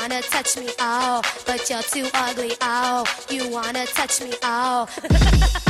wanna touch me, oh, but you're too ugly, oh, you wanna touch me, oh.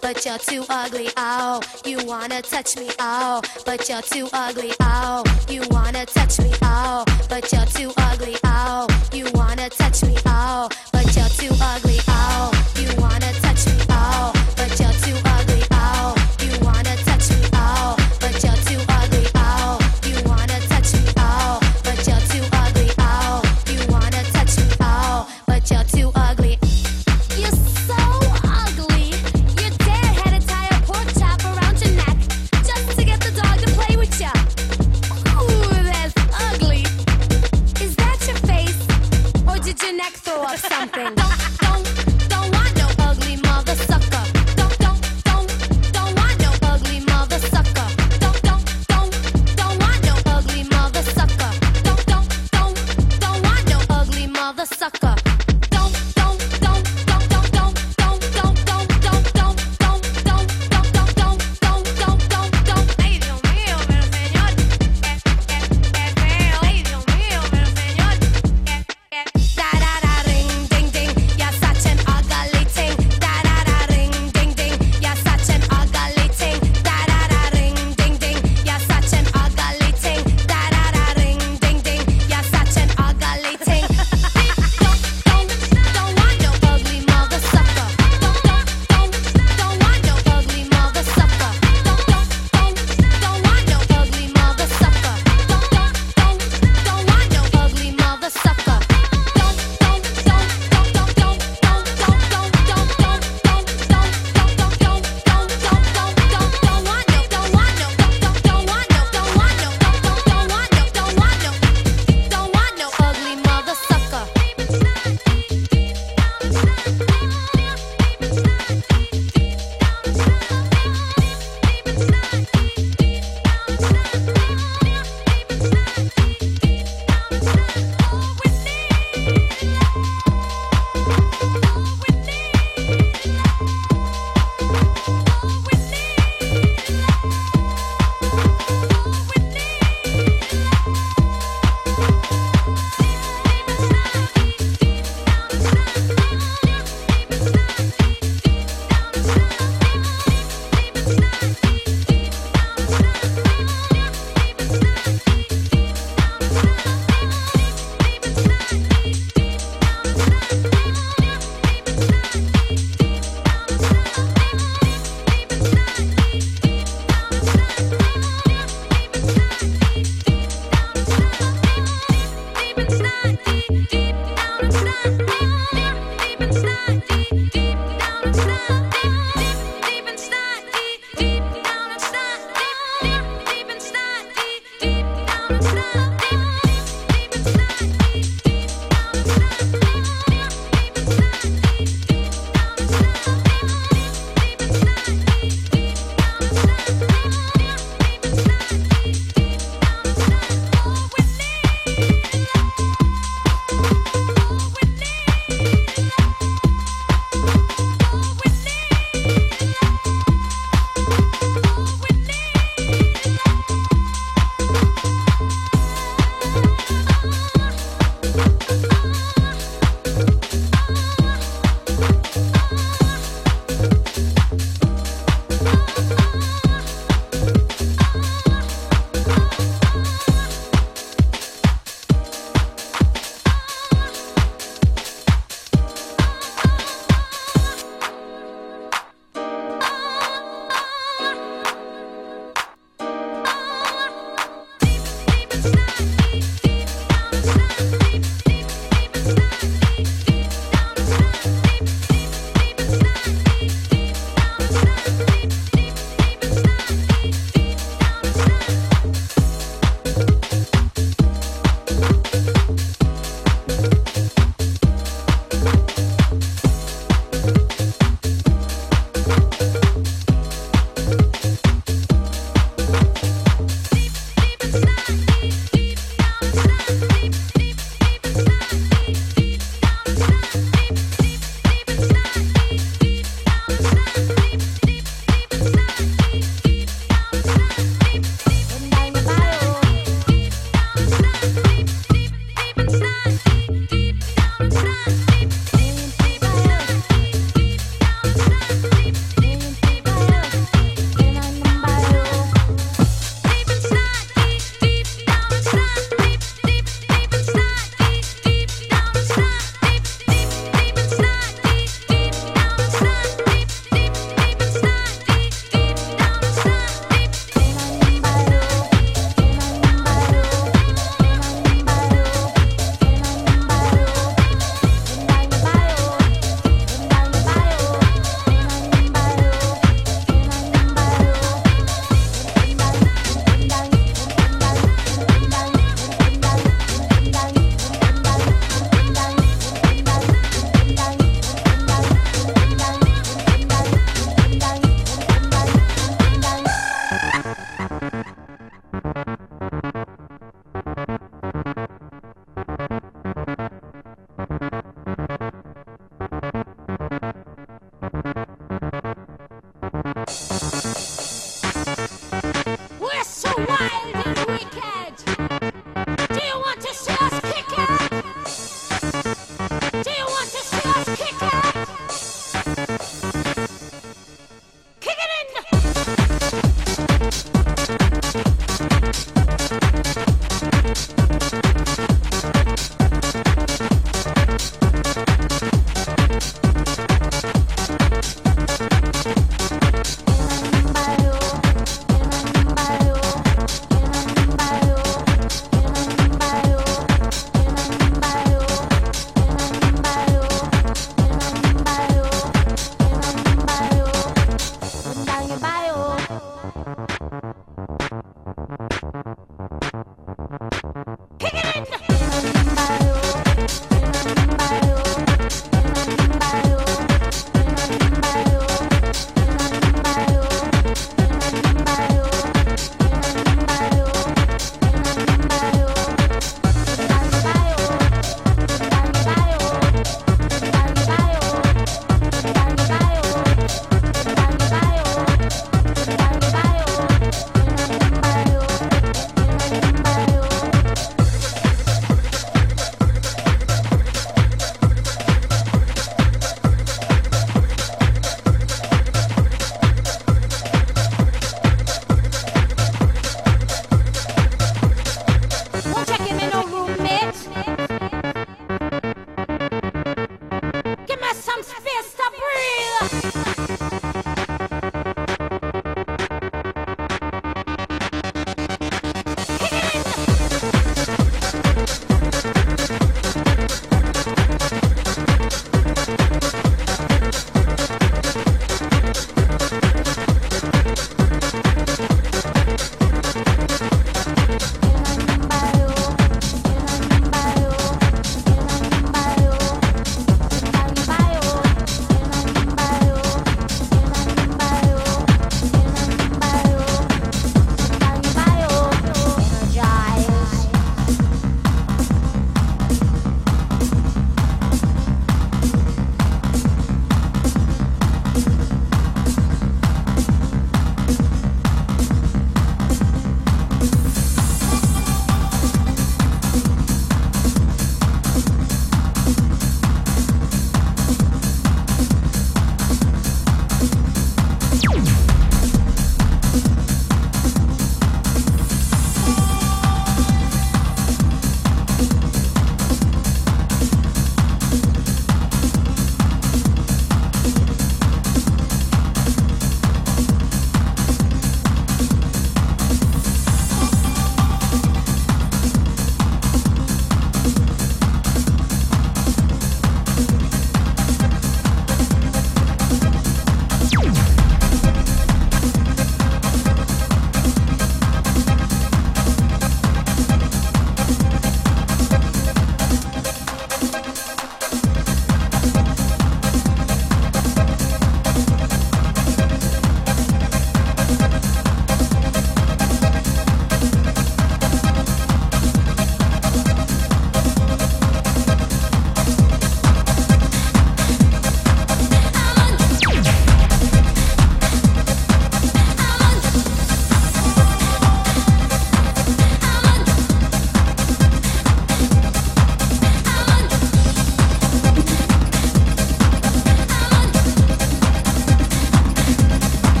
but you're too ugly. Oh, you wanna touch me. Oh, but you're too ugly. Oh, you wanna touch me. Oh, but you're too ugly. Oh, you wanna touch me. Oh, but you're too ugly.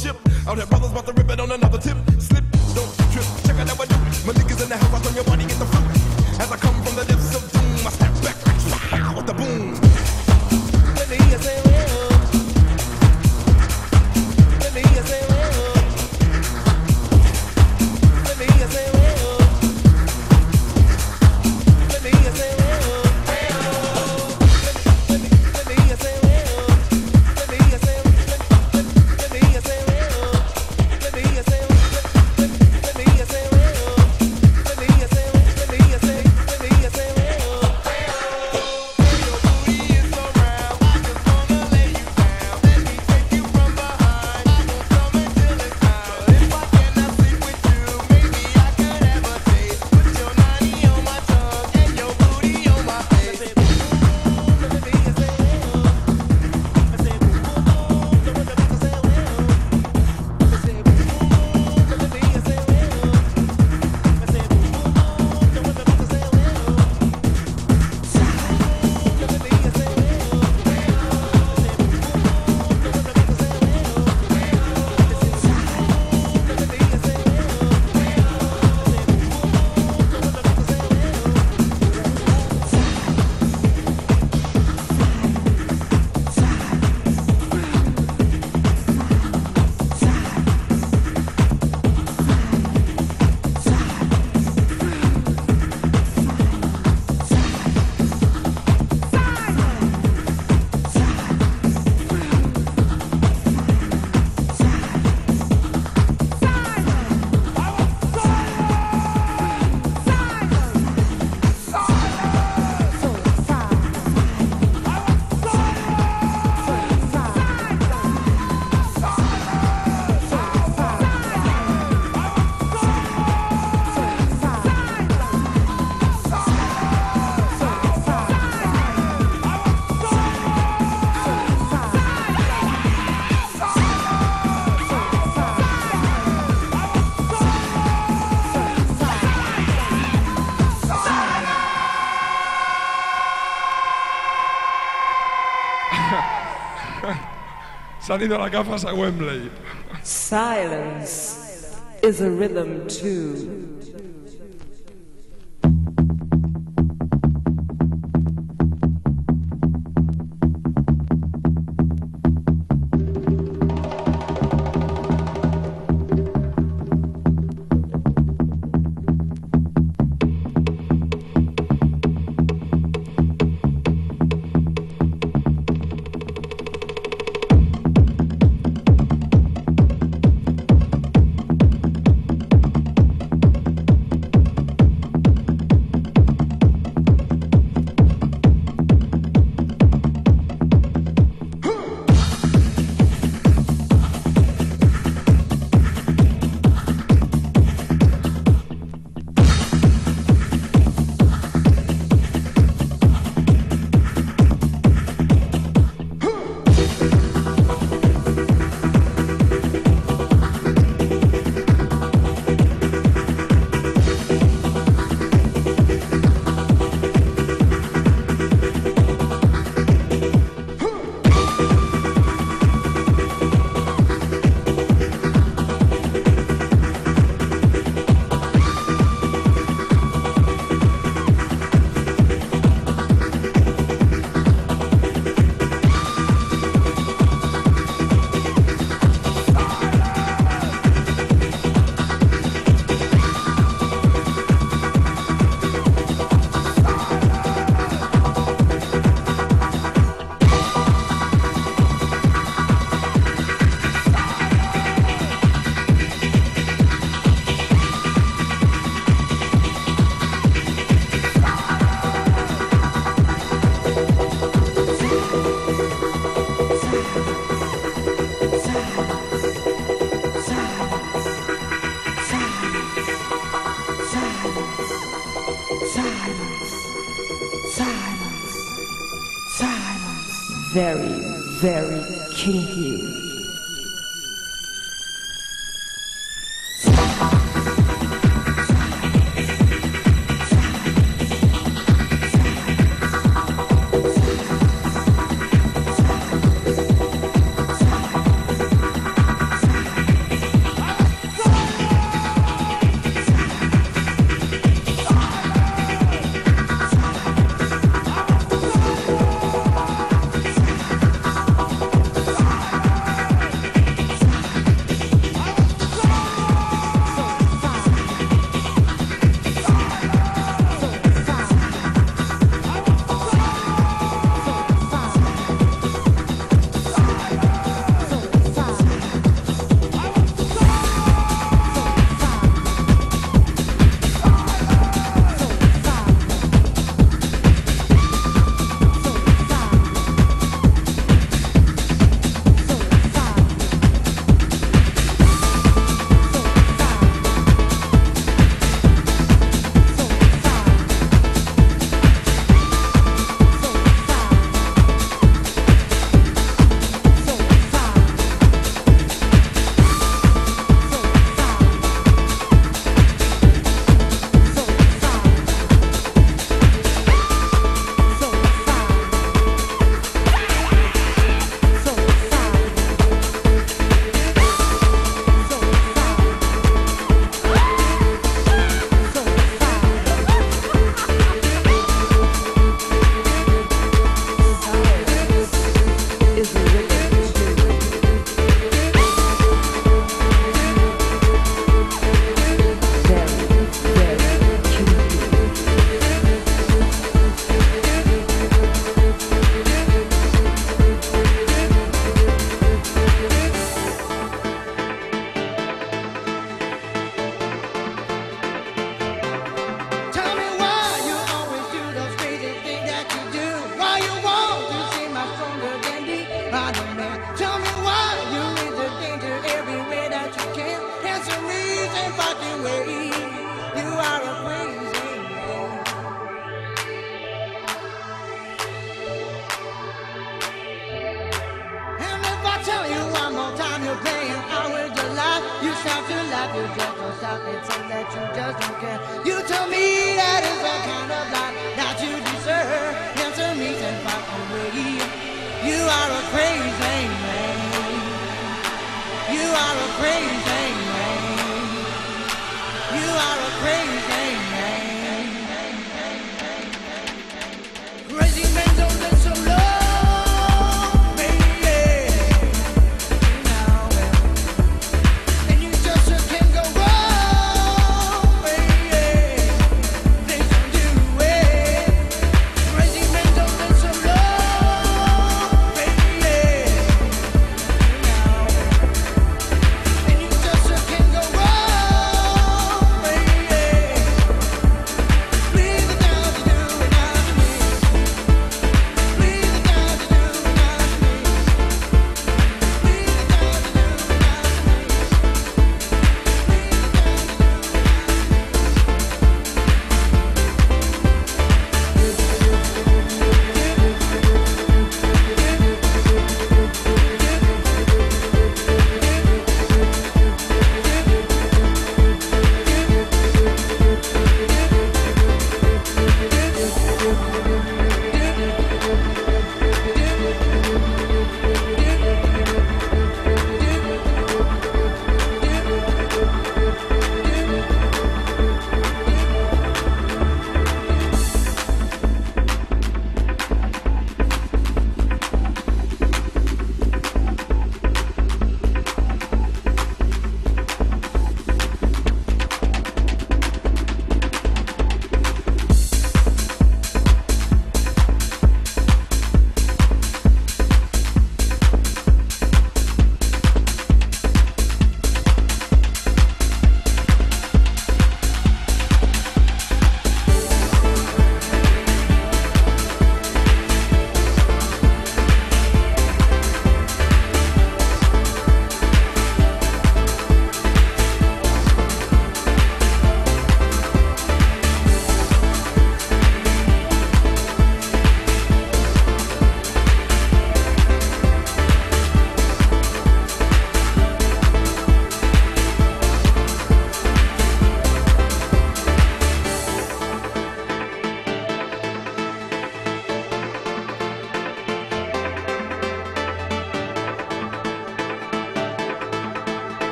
ship. Out here, brothers about to rip it on another tip. las gafas a Wembley. Silence is a rhythm too.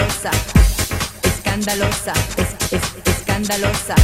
Escandalosa, escandalosa, es, es, escandalosa,